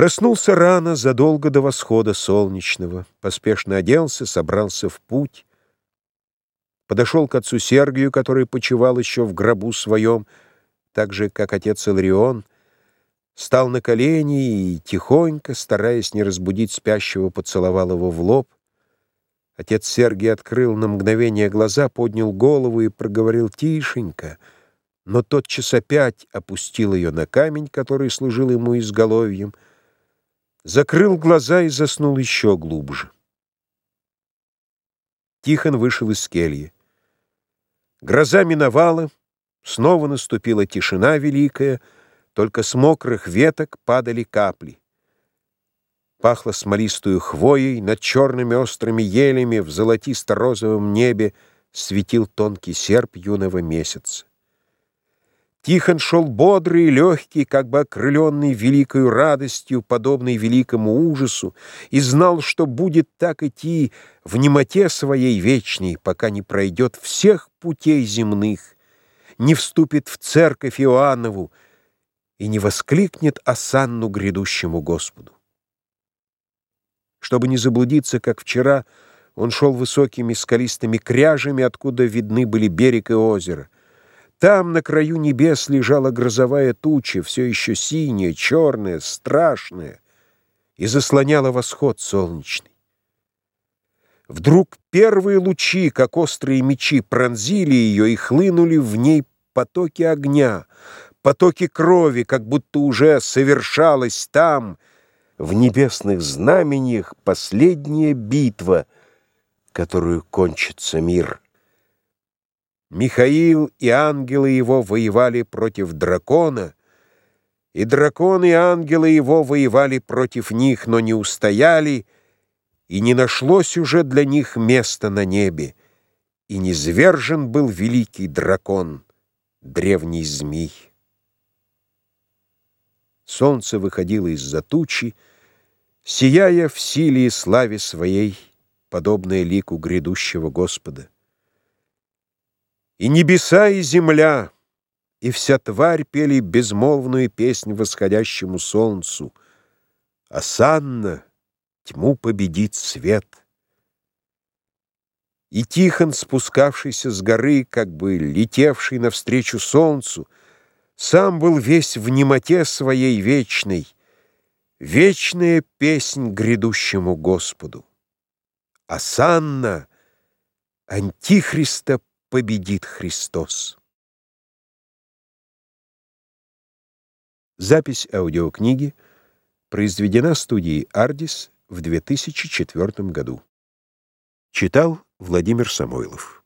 Проснулся рано, задолго до восхода солнечного, поспешно оделся, собрался в путь, подошел к отцу Сергию, который почивал еще в гробу своем, так же, как отец Иларион, стал на колени и, тихонько, стараясь не разбудить спящего, поцеловал его в лоб. Отец Сергий открыл на мгновение глаза, поднял голову и проговорил тишенько, но тотчас опять опустил ее на камень, который служил ему изголовьем, закрыл глаза и заснул еще глубже. Тихон вышел из кельи. Гроза миновала, снова наступила тишина великая, только с мокрых веток падали капли. Пахло смолистую хвоей, над черными острыми елями в золотисто-розовом небе светил тонкий серп юного месяца. Тихон шел бодрый и легкий, как бы окрыленный великою радостью, подобной великому ужасу, и знал, что будет так идти в немоте своей вечной, пока не пройдет всех путей земных, не вступит в церковь Иоаннову и не воскликнет осанну грядущему Господу. Чтобы не заблудиться, как вчера, он шел высокими скалистыми кряжами, откуда видны были берег и озеро — там, на краю небес, лежала грозовая туча, все еще синяя, черная, страшная, и заслоняла восход солнечный. Вдруг первые лучи, как острые мечи, пронзили ее и хлынули в ней потоки огня, потоки крови, как будто уже совершалась там, в небесных знамениях, последняя битва, которую кончится мир. Михаил и ангелы его воевали против дракона, и драконы и ангелы его воевали против них, но не устояли, и не нашлось уже для них места на небе, и низвержен был великий дракон, древний змей. Солнце выходило из-за тучи, сияя в силе и славе своей, подобное лику грядущего Господа. И небеса, и земля, и вся тварь пели безмолвную песнь восходящему солнцу. Асанна, тьму победит свет. И Тихон, спускавшийся с горы, как бы летевший навстречу солнцу, сам был весь в немоте своей вечной, вечная песнь грядущему Господу. Асанна, Антихриста победит Христос. Запись аудиокниги произведена студией «Ардис» в 2004 году. Читал Владимир Самойлов.